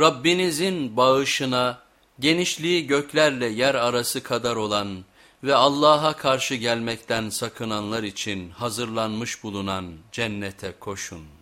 Rabbinizin bağışına, genişliği göklerle yer arası kadar olan ve Allah'a karşı gelmekten sakınanlar için hazırlanmış bulunan cennete koşun.